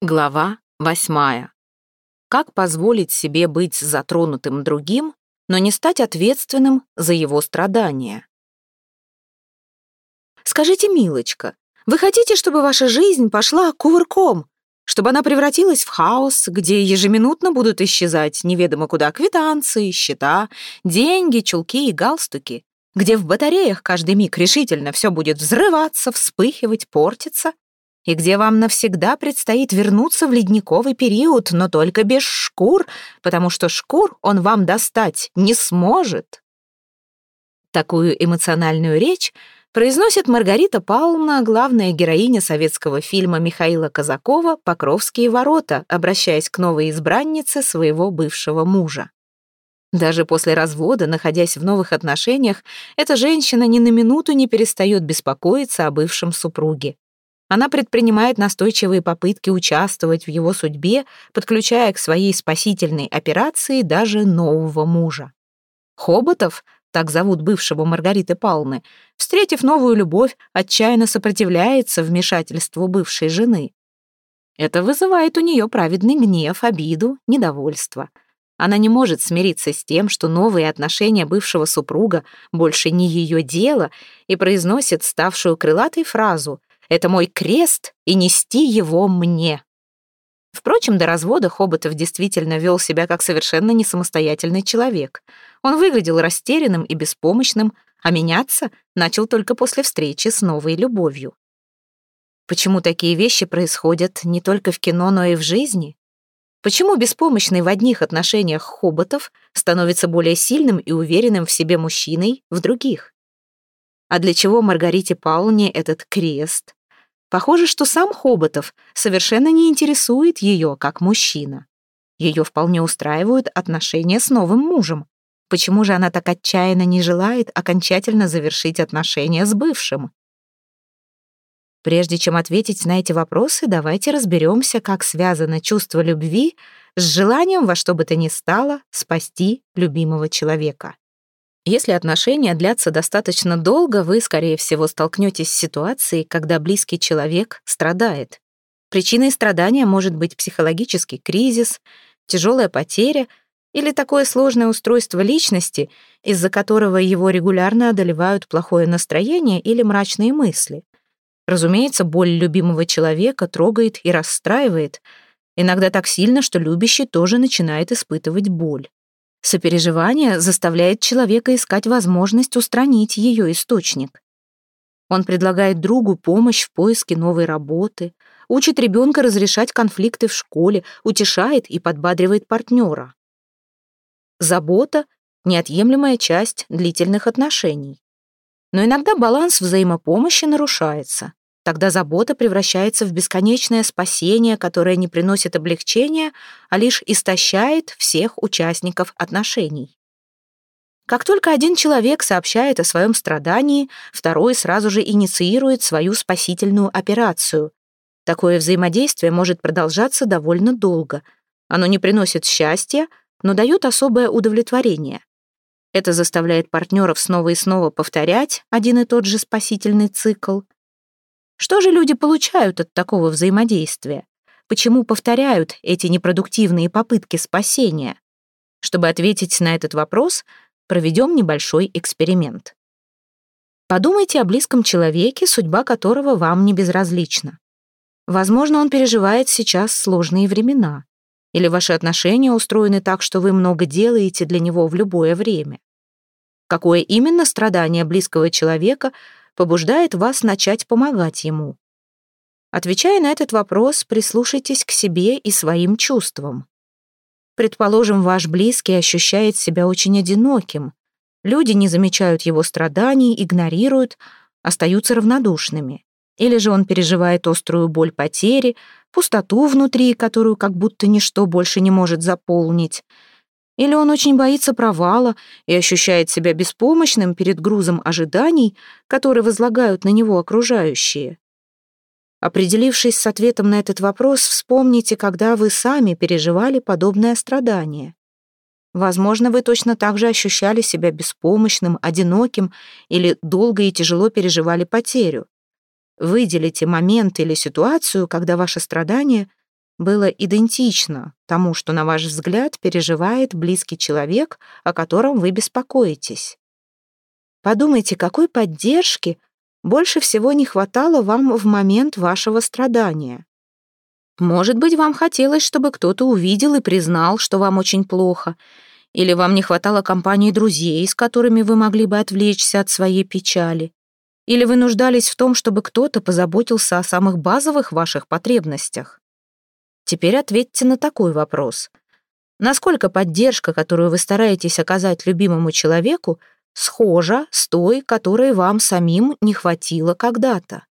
Глава восьмая. Как позволить себе быть затронутым другим, но не стать ответственным за его страдания? Скажите, милочка, вы хотите, чтобы ваша жизнь пошла кувырком, чтобы она превратилась в хаос, где ежеминутно будут исчезать неведомо куда квитанции, счета, деньги, чулки и галстуки, где в батареях каждый миг решительно все будет взрываться, вспыхивать, портиться, и где вам навсегда предстоит вернуться в ледниковый период, но только без шкур, потому что шкур он вам достать не сможет. Такую эмоциональную речь произносит Маргарита Павловна, главная героиня советского фильма Михаила Казакова «Покровские ворота», обращаясь к новой избраннице своего бывшего мужа. Даже после развода, находясь в новых отношениях, эта женщина ни на минуту не перестает беспокоиться о бывшем супруге. Она предпринимает настойчивые попытки участвовать в его судьбе, подключая к своей спасительной операции даже нового мужа. Хоботов, так зовут бывшего Маргариты Палны, встретив новую любовь, отчаянно сопротивляется вмешательству бывшей жены. Это вызывает у нее праведный гнев, обиду, недовольство. Она не может смириться с тем, что новые отношения бывшего супруга больше не ее дело, и произносит ставшую крылатой фразу это мой крест, и нести его мне. Впрочем, до развода Хоботов действительно вел себя как совершенно не самостоятельный человек. Он выглядел растерянным и беспомощным, а меняться начал только после встречи с новой любовью. Почему такие вещи происходят не только в кино, но и в жизни? Почему беспомощный в одних отношениях Хоботов становится более сильным и уверенным в себе мужчиной в других? А для чего Маргарите Павловне этот крест? Похоже, что сам Хоботов совершенно не интересует ее как мужчина. Ее вполне устраивают отношения с новым мужем. Почему же она так отчаянно не желает окончательно завершить отношения с бывшим? Прежде чем ответить на эти вопросы, давайте разберемся, как связано чувство любви с желанием во что бы то ни стало спасти любимого человека. Если отношения длятся достаточно долго, вы, скорее всего, столкнетесь с ситуацией, когда близкий человек страдает. Причиной страдания может быть психологический кризис, тяжелая потеря или такое сложное устройство личности, из-за которого его регулярно одолевают плохое настроение или мрачные мысли. Разумеется, боль любимого человека трогает и расстраивает, иногда так сильно, что любящий тоже начинает испытывать боль. Сопереживание заставляет человека искать возможность устранить ее источник. Он предлагает другу помощь в поиске новой работы, учит ребенка разрешать конфликты в школе, утешает и подбадривает партнера. Забота — неотъемлемая часть длительных отношений. Но иногда баланс взаимопомощи нарушается. Тогда забота превращается в бесконечное спасение, которое не приносит облегчения, а лишь истощает всех участников отношений. Как только один человек сообщает о своем страдании, второй сразу же инициирует свою спасительную операцию. Такое взаимодействие может продолжаться довольно долго. Оно не приносит счастья, но дает особое удовлетворение. Это заставляет партнеров снова и снова повторять один и тот же спасительный цикл — что же люди получают от такого взаимодействия? Почему повторяют эти непродуктивные попытки спасения? Чтобы ответить на этот вопрос, проведем небольшой эксперимент. Подумайте о близком человеке, судьба которого вам не безразлична. Возможно, он переживает сейчас сложные времена. Или ваши отношения устроены так, что вы много делаете для него в любое время. Какое именно страдание близкого человека побуждает вас начать помогать ему? Отвечая на этот вопрос, прислушайтесь к себе и своим чувствам. Предположим, ваш близкий ощущает себя очень одиноким. Люди не замечают его страданий, игнорируют, остаются равнодушными. Или же он переживает острую боль потери, пустоту внутри, которую как будто ничто больше не может заполнить. Или он очень боится провала и ощущает себя беспомощным перед грузом ожиданий, которые возлагают на него окружающие. Определившись с ответом на этот вопрос, вспомните, когда вы сами переживали подобное страдание. Возможно, вы точно так же ощущали себя беспомощным, одиноким или долго и тяжело переживали потерю. Выделите момент или ситуацию, когда ваше страдание было идентично тому, что, на ваш взгляд, переживает близкий человек, о котором вы беспокоитесь. Подумайте, какой поддержки больше всего не хватало вам в момент вашего страдания. Может быть, вам хотелось, чтобы кто-то увидел и признал, что вам очень плохо, или вам не хватало компании друзей, с которыми вы могли бы отвлечься от своей печали, или вы нуждались в том, чтобы кто-то позаботился о самых базовых ваших потребностях. Теперь ответьте на такой вопрос. Насколько поддержка, которую вы стараетесь оказать любимому человеку, схожа с той, которой вам самим не хватило когда-то?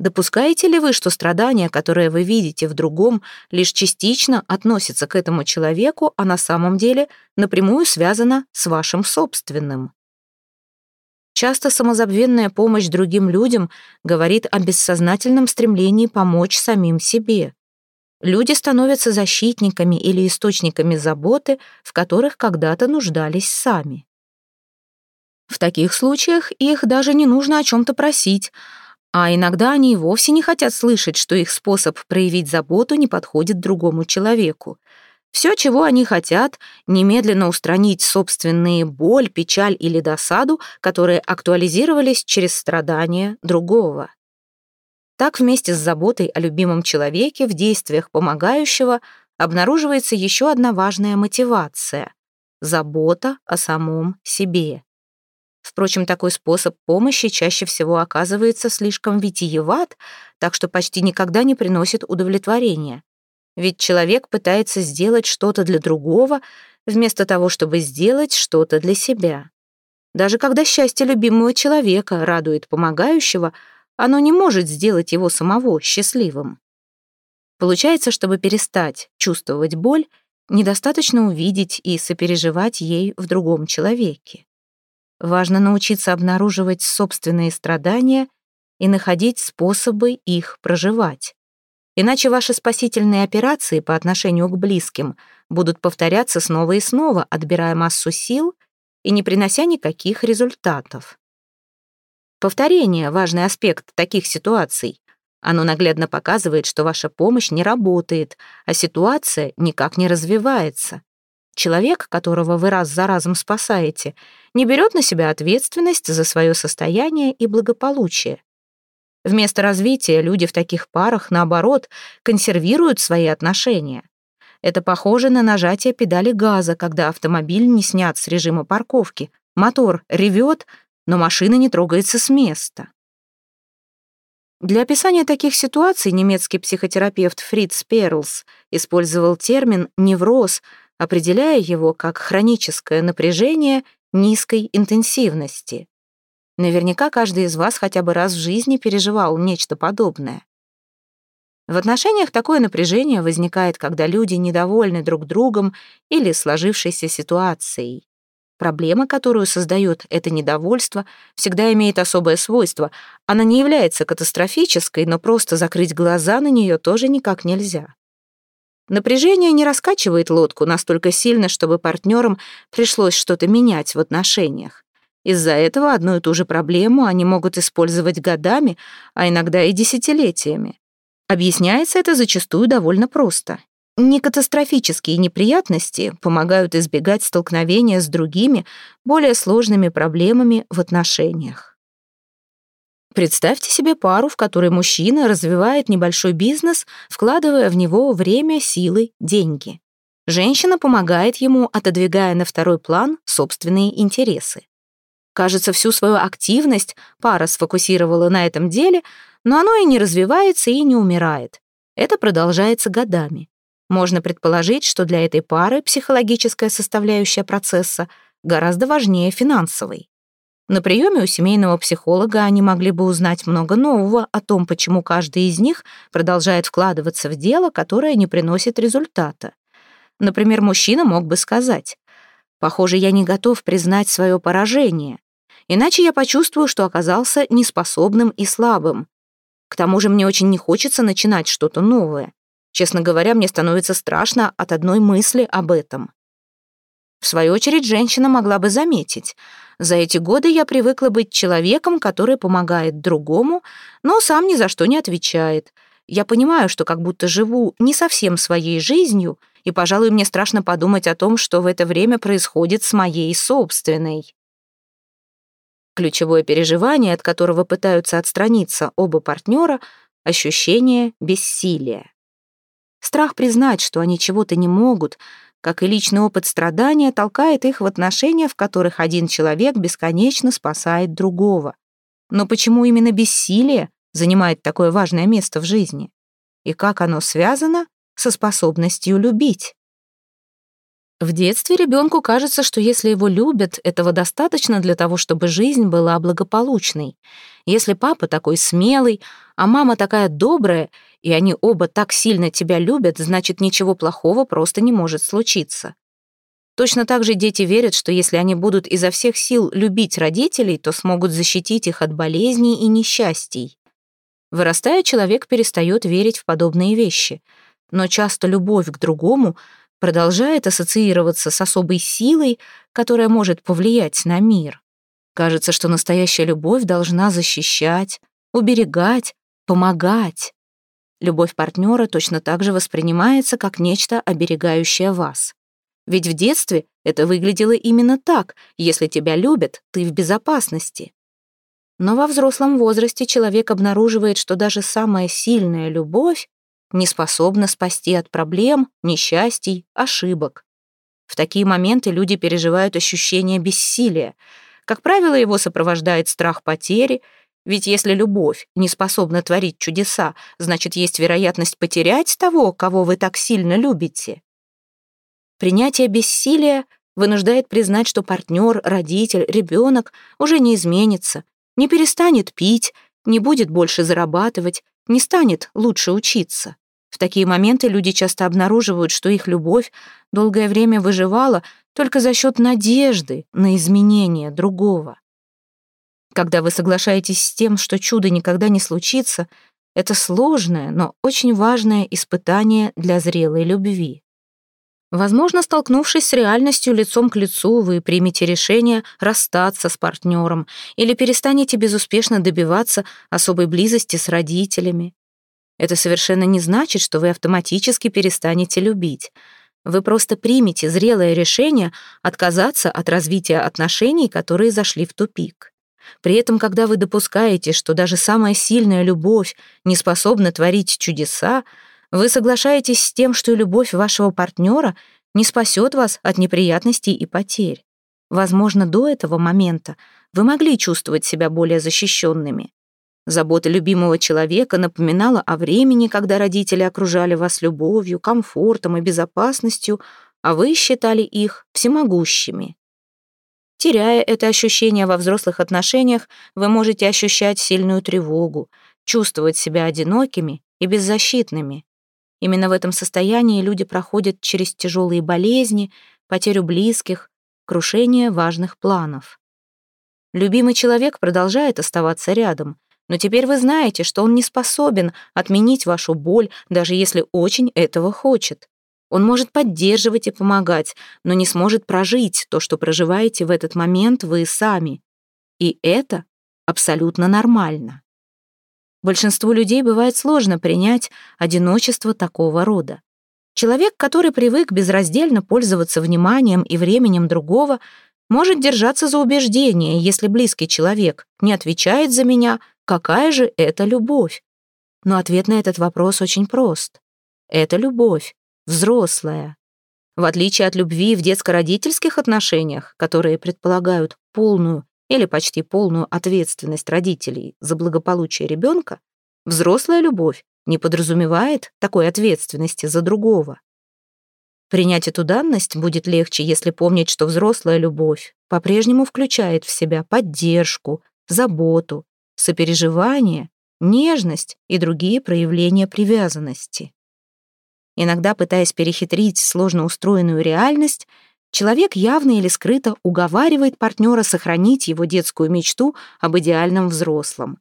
Допускаете ли вы, что страдания, которые вы видите в другом, лишь частично относятся к этому человеку, а на самом деле напрямую связано с вашим собственным? Часто самозабвенная помощь другим людям говорит о бессознательном стремлении помочь самим себе. Люди становятся защитниками или источниками заботы, в которых когда-то нуждались сами. В таких случаях их даже не нужно о чем-то просить, а иногда они и вовсе не хотят слышать, что их способ проявить заботу не подходит другому человеку. Все, чего они хотят, немедленно устранить собственные боль, печаль или досаду, которые актуализировались через страдания другого. Так вместе с заботой о любимом человеке в действиях помогающего обнаруживается еще одна важная мотивация — забота о самом себе. Впрочем, такой способ помощи чаще всего оказывается слишком витиеват, так что почти никогда не приносит удовлетворения. Ведь человек пытается сделать что-то для другого, вместо того, чтобы сделать что-то для себя. Даже когда счастье любимого человека радует помогающего, оно не может сделать его самого счастливым. Получается, чтобы перестать чувствовать боль, недостаточно увидеть и сопереживать ей в другом человеке. Важно научиться обнаруживать собственные страдания и находить способы их проживать. Иначе ваши спасительные операции по отношению к близким будут повторяться снова и снова, отбирая массу сил и не принося никаких результатов. Повторение — важный аспект таких ситуаций. Оно наглядно показывает, что ваша помощь не работает, а ситуация никак не развивается. Человек, которого вы раз за разом спасаете, не берет на себя ответственность за свое состояние и благополучие. Вместо развития люди в таких парах, наоборот, консервируют свои отношения. Это похоже на нажатие педали газа, когда автомобиль не снят с режима парковки. Мотор ревет, но машина не трогается с места. Для описания таких ситуаций немецкий психотерапевт Фриц Перлс использовал термин «невроз», определяя его как хроническое напряжение низкой интенсивности. Наверняка каждый из вас хотя бы раз в жизни переживал нечто подобное. В отношениях такое напряжение возникает, когда люди недовольны друг другом или сложившейся ситуацией. Проблема, которую создает это недовольство, всегда имеет особое свойство. Она не является катастрофической, но просто закрыть глаза на нее тоже никак нельзя. Напряжение не раскачивает лодку настолько сильно, чтобы партнерам пришлось что-то менять в отношениях. Из-за этого одну и ту же проблему они могут использовать годами, а иногда и десятилетиями. Объясняется это зачастую довольно просто. Некатастрофические неприятности помогают избегать столкновения с другими, более сложными проблемами в отношениях. Представьте себе пару, в которой мужчина развивает небольшой бизнес, вкладывая в него время, силы, деньги. Женщина помогает ему, отодвигая на второй план собственные интересы. Кажется, всю свою активность пара сфокусировала на этом деле, но оно и не развивается, и не умирает. Это продолжается годами. Можно предположить, что для этой пары психологическая составляющая процесса гораздо важнее финансовой. На приеме у семейного психолога они могли бы узнать много нового о том, почему каждый из них продолжает вкладываться в дело, которое не приносит результата. Например, мужчина мог бы сказать, «Похоже, я не готов признать свое поражение, иначе я почувствую, что оказался неспособным и слабым. К тому же мне очень не хочется начинать что-то новое. Честно говоря, мне становится страшно от одной мысли об этом». В свою очередь, женщина могла бы заметить. За эти годы я привыкла быть человеком, который помогает другому, но сам ни за что не отвечает. я понимаю, что как будто живу не совсем своей жизнью, и, пожалуй, мне страшно подумать о том, что в это время происходит с моей собственной. Ключевое переживание, от которого пытаются отстраниться оба партнера — ощущение бессилия. Страх признать, что они чего-то не могут, как и личный опыт страдания, толкает их в отношения, в которых один человек бесконечно спасает другого. Но почему именно бессилие занимает такое важное место в жизни? И как оно связано со способностью любить? В детстве ребенку кажется, что если его любят, этого достаточно для того, чтобы жизнь была благополучной. Если папа такой смелый, а мама такая добрая, и они оба так сильно тебя любят, значит, ничего плохого просто не может случиться. Точно так же дети верят, что если они будут изо всех сил любить родителей, то смогут защитить их от болезней и несчастий. Вырастая, человек перестает верить в подобные вещи. Но часто любовь к другому продолжает ассоциироваться с особой силой, которая может повлиять на мир. Кажется, что настоящая любовь должна защищать, уберегать, помогать. Любовь партнера точно так же воспринимается как нечто, оберегающее вас. Ведь в детстве это выглядело именно так. Если тебя любят, ты в безопасности. Но во взрослом возрасте человек обнаруживает, что даже самая сильная любовь не способна спасти от проблем, несчастий, ошибок. В такие моменты люди переживают ощущение бессилия. Как правило, его сопровождает страх потери, ведь если любовь не способна творить чудеса, значит, есть вероятность потерять того, кого вы так сильно любите. Принятие бессилия вынуждает признать, что партнер, родитель, ребенок уже не изменится, не перестанет пить, не будет больше зарабатывать, не станет лучше учиться. Такие моменты люди часто обнаруживают, что их любовь долгое время выживала только за счет надежды на изменение другого. Когда вы соглашаетесь с тем, что чудо никогда не случится, это сложное, но очень важное испытание для зрелой любви. Возможно, столкнувшись с реальностью лицом к лицу, вы примете решение расстаться с партнером или перестанете безуспешно добиваться особой близости с родителями. Это совершенно не значит, что вы автоматически перестанете любить. Вы просто примете зрелое решение отказаться от развития отношений, которые зашли в тупик. При этом, когда вы допускаете, что даже самая сильная любовь не способна творить чудеса, вы соглашаетесь с тем, что любовь вашего партнера не спасет вас от неприятностей и потерь. Возможно, до этого момента вы могли чувствовать себя более защищенными. Забота любимого человека напоминала о времени, когда родители окружали вас любовью, комфортом и безопасностью, а вы считали их всемогущими. Теряя это ощущение во взрослых отношениях, вы можете ощущать сильную тревогу, чувствовать себя одинокими и беззащитными. Именно в этом состоянии люди проходят через тяжелые болезни, потерю близких, крушение важных планов. Любимый человек продолжает оставаться рядом — но теперь вы знаете, что он не способен отменить вашу боль, даже если очень этого хочет. Он может поддерживать и помогать, но не сможет прожить то, что проживаете в этот момент вы сами. И это абсолютно нормально. Большинству людей бывает сложно принять одиночество такого рода. Человек, который привык безраздельно пользоваться вниманием и временем другого, может держаться за убеждение, если близкий человек не отвечает за меня, Какая же это любовь? Но ответ на этот вопрос очень прост. Это любовь, взрослая. В отличие от любви в детско-родительских отношениях, которые предполагают полную или почти полную ответственность родителей за благополучие ребенка, взрослая любовь не подразумевает такой ответственности за другого. Принять эту данность будет легче, если помнить, что взрослая любовь по-прежнему включает в себя поддержку, заботу, сопереживание, нежность и другие проявления привязанности. Иногда, пытаясь перехитрить сложно устроенную реальность, человек явно или скрыто уговаривает партнера сохранить его детскую мечту об идеальном взрослом.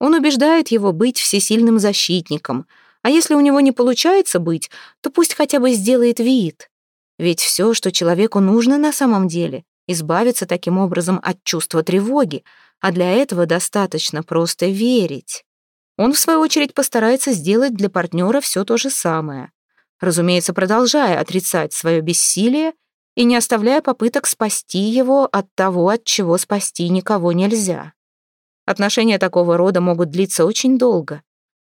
Он убеждает его быть всесильным защитником, а если у него не получается быть, то пусть хотя бы сделает вид. Ведь все, что человеку нужно на самом деле, избавиться таким образом от чувства тревоги, а для этого достаточно просто верить. он, в свою очередь, постарается сделать для партнера все то же самое. Разумеется, продолжая отрицать свое бессилие и не оставляя попыток спасти его от того, от чего спасти никого нельзя. Отношения такого рода могут длиться очень долго.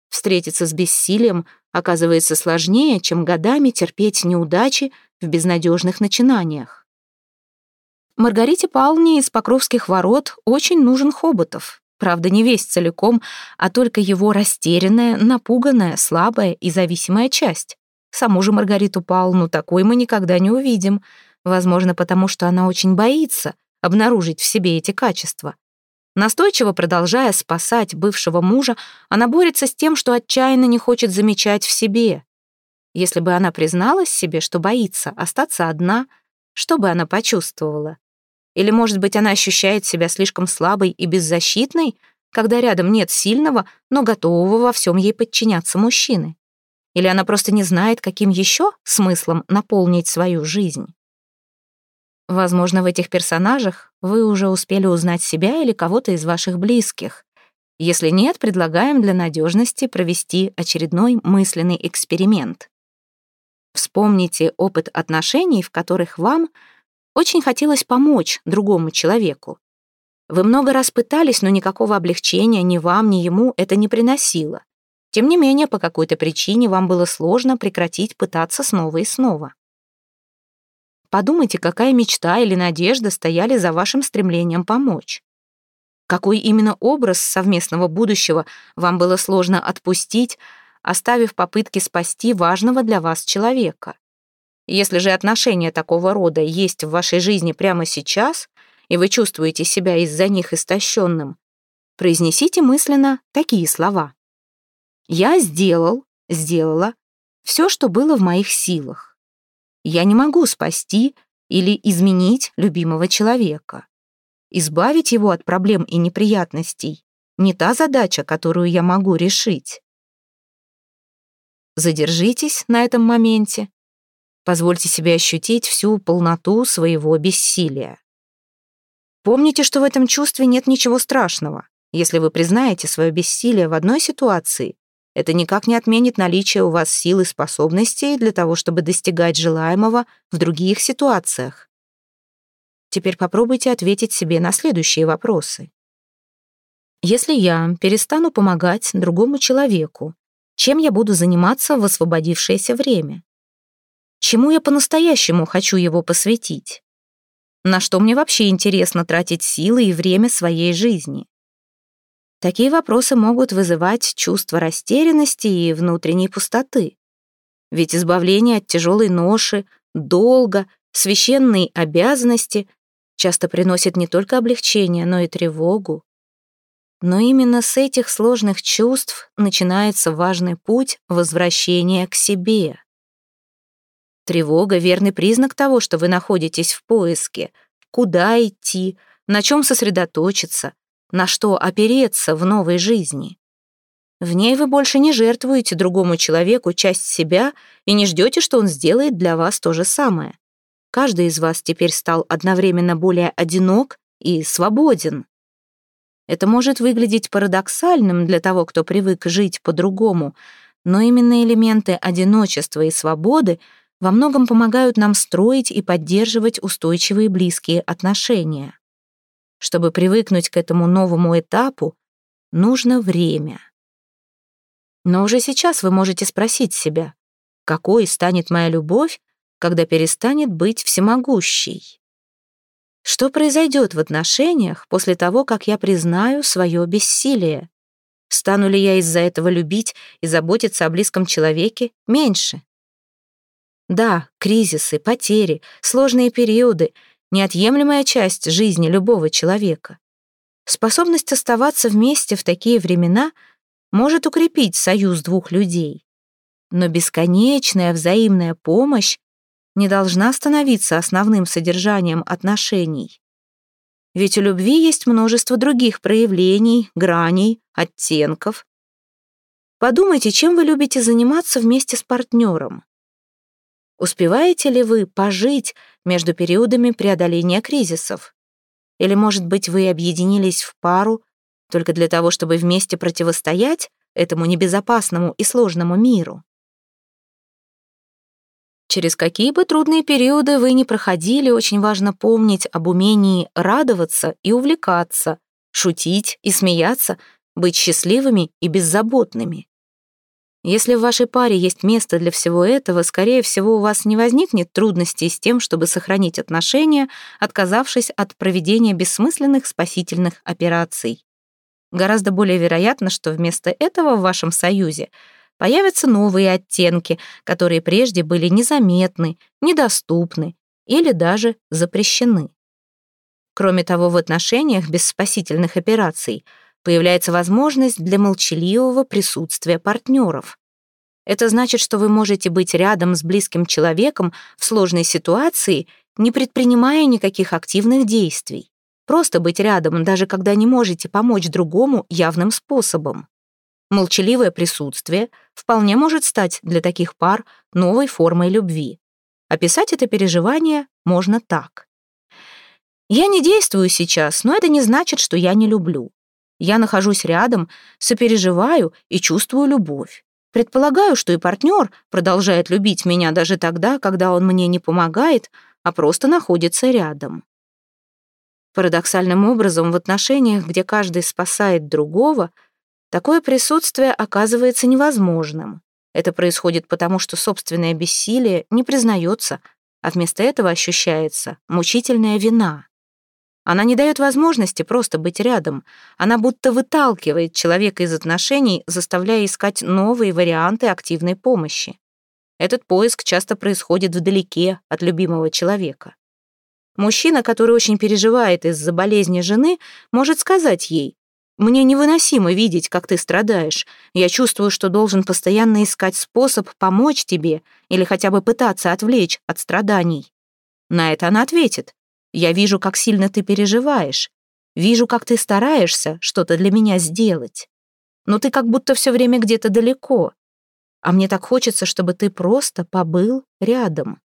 Встретиться с бессилием оказывается сложнее, чем годами терпеть неудачи в безнадежных начинаниях. Маргарите Павловне из Покровских ворот очень нужен Хоботов. Правда, не весь целиком, а только его растерянная, напуганная, слабая и зависимая часть. Саму же Маргариту Павловну такой мы никогда не увидим. Возможно, потому что она очень боится обнаружить в себе эти качества. Настойчиво продолжая спасать бывшего мужа, она борется с тем, что отчаянно не хочет замечать в себе. Если бы она призналась себе, что боится остаться одна, что бы она почувствовала? Или, может быть, она ощущает себя слишком слабой и беззащитной, когда рядом нет сильного, но готового во всем ей подчиняться мужчины? Или она просто не знает, каким еще смыслом наполнить свою жизнь? Возможно, в этих персонажах вы уже успели узнать себя или кого-то из ваших близких. Если нет, предлагаем для надежности провести очередной мысленный эксперимент. Вспомните опыт отношений, в которых вам очень хотелось помочь другому человеку. Вы много раз пытались, но никакого облегчения ни вам, ни ему это не приносило. Тем не менее, по какой-то причине вам было сложно прекратить пытаться снова и снова. Подумайте, какая мечта или надежда стояли за вашим стремлением помочь. Какой именно образ совместного будущего вам было сложно отпустить, оставив попытки спасти важного для вас человека. Если же отношения такого рода есть в вашей жизни прямо сейчас, и вы чувствуете себя из-за них истощенным, произнесите мысленно такие слова. «Я сделал, сделала все, что было в моих силах. Я не могу спасти или изменить любимого человека. Избавить его от проблем и неприятностей — не та задача, которую я могу решить. Задержитесь на этом моменте. Позвольте себе ощутить всю полноту своего бессилия. Помните, что в этом чувстве нет ничего страшного. Если вы признаете свое бессилие в одной ситуации, это никак не отменит наличие у вас сил и способностей для того, чтобы достигать желаемого в других ситуациях. Теперь попробуйте ответить себе на следующие вопросы. Если я перестану помогать другому человеку, чем я буду заниматься в освободившееся время? Чему я по-настоящему хочу его посвятить? На что мне вообще интересно тратить силы и время своей жизни? Такие вопросы могут вызывать чувство растерянности и внутренней пустоты. Ведь избавление от тяжелой ноши, долга, священной обязанности часто приносит не только облегчение, но и тревогу. Но именно с этих сложных чувств начинается важный путь возвращения к себе. Тревога — верный признак того, что вы находитесь в поиске. Куда идти, на чем сосредоточиться, на что опереться в новой жизни. В ней вы больше не жертвуете другому человеку часть себя и не ждете, что он сделает для вас то же самое. Каждый из вас теперь стал одновременно более одинок и свободен. Это может выглядеть парадоксальным для того, кто привык жить по-другому, но именно элементы одиночества и свободы во многом помогают нам строить и поддерживать устойчивые близкие отношения. Чтобы привыкнуть к этому новому этапу, нужно время. Но уже сейчас вы можете спросить себя, какой станет моя любовь, когда перестанет быть всемогущей? Что произойдет в отношениях после того, как я признаю свое бессилие? Стану ли я из-за этого любить и заботиться о близком человеке меньше? Да, кризисы, потери, сложные периоды — неотъемлемая часть жизни любого человека. Способность оставаться вместе в такие времена может укрепить союз двух людей. Но бесконечная взаимная помощь не должна становиться основным содержанием отношений. Ведь у любви есть множество других проявлений, граней, оттенков. Подумайте, чем вы любите заниматься вместе с партнером. Успеваете ли вы пожить между периодами преодоления кризисов? Или, может быть, вы объединились в пару только для того, чтобы вместе противостоять этому небезопасному и сложному миру. Через какие бы трудные периоды вы ни проходили, очень важно помнить об умении радоваться и увлекаться, шутить и смеяться, быть счастливыми и беззаботными. Если в вашей паре есть место для всего этого, скорее всего, у вас не возникнет трудностей с тем, чтобы сохранить отношения, отказавшись от проведения бессмысленных спасительных операций. Гораздо более вероятно, что вместо этого в вашем союзе появятся новые оттенки, которые прежде были незаметны, недоступны или даже запрещены. Кроме того, в отношениях без спасительных операций – появляется возможность для молчаливого присутствия партнеров. Это значит, что вы можете быть рядом с близким человеком в сложной ситуации, не предпринимая никаких активных действий. Просто быть рядом, даже когда не можете помочь другому явным способом. Молчаливое присутствие вполне может стать для таких пар новой формой любви. Описать это переживание можно так. Я не действую сейчас, но это не значит, что я не люблю. Я нахожусь рядом, сопереживаю и чувствую любовь. Предполагаю, что и партнер продолжает любить меня даже тогда, когда он мне не помогает, а просто находится рядом. Парадоксальным образом, в отношениях, где каждый спасает другого, такое присутствие оказывается невозможным. Это происходит потому, что собственное бессилие не признается, а вместо этого ощущается мучительная вина. Она не дает возможности просто быть рядом. Она будто выталкивает человека из отношений, заставляя искать новые варианты активной помощи. Этот поиск часто происходит вдалеке от любимого человека. Мужчина, который очень переживает из-за болезни жены, может сказать ей, «Мне невыносимо видеть, как ты страдаешь. Я чувствую, что должен постоянно искать способ помочь тебе или хотя бы пытаться отвлечь от страданий». На это она ответит, я вижу, как сильно ты переживаешь. Вижу, как ты стараешься что-то для меня сделать. Но ты как будто все время где-то далеко. А мне так хочется, чтобы ты просто побыл рядом.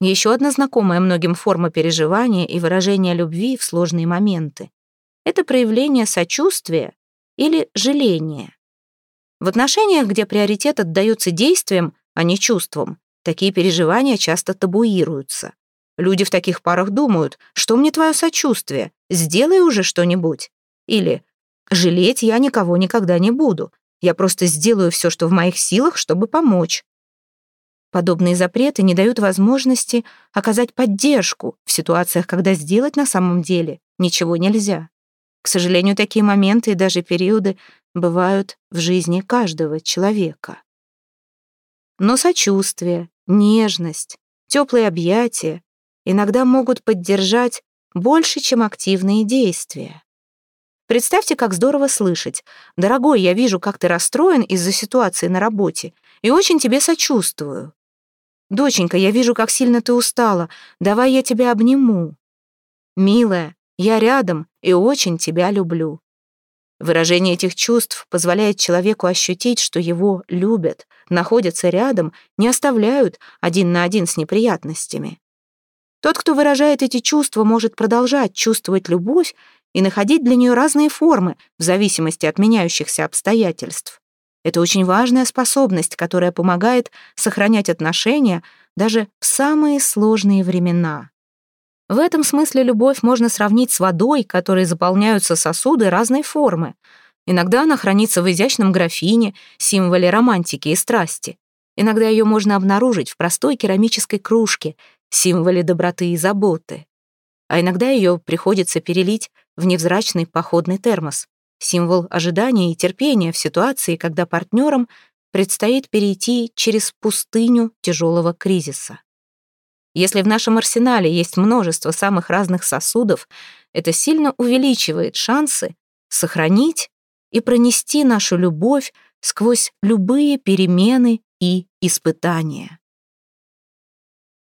Еще одна знакомая многим форма переживания и выражения любви в сложные моменты — это проявление сочувствия или жаления. В отношениях, где приоритет отдается действиям, а не чувствам, такие переживания часто табуируются. Люди в таких парах думают, что мне твое сочувствие, сделай уже что-нибудь. Или жалеть я никого никогда не буду, я просто сделаю все, что в моих силах, чтобы помочь. Подобные запреты не дают возможности оказать поддержку в ситуациях, когда сделать на самом деле ничего нельзя. К сожалению, такие моменты и даже периоды бывают в жизни каждого человека. Но сочувствие, нежность, теплые объятия, иногда могут поддержать больше, чем активные действия. Представьте, как здорово слышать. «Дорогой, я вижу, как ты расстроен из-за ситуации на работе, и очень тебе сочувствую». «Доченька, я вижу, как сильно ты устала. Давай я тебя обниму». «Милая, я рядом и очень тебя люблю». Выражение этих чувств позволяет человеку ощутить, что его любят, находятся рядом, не оставляют один на один с неприятностями. Тот, кто выражает эти чувства, может продолжать чувствовать любовь и находить для нее разные формы в зависимости от меняющихся обстоятельств. Это очень важная способность, которая помогает сохранять отношения даже в самые сложные времена. В этом смысле любовь можно сравнить с водой, которой заполняются сосуды разной формы. Иногда она хранится в изящном графине, символе романтики и страсти. Иногда ее можно обнаружить в простой керамической кружке, символе доброты и заботы. А иногда ее приходится перелить в невзрачный походный термос, символ ожидания и терпения в ситуации, когда партнерам предстоит перейти через пустыню тяжелого кризиса. Если в нашем арсенале есть множество самых разных сосудов, это сильно увеличивает шансы сохранить и пронести нашу любовь сквозь любые перемены и испытания.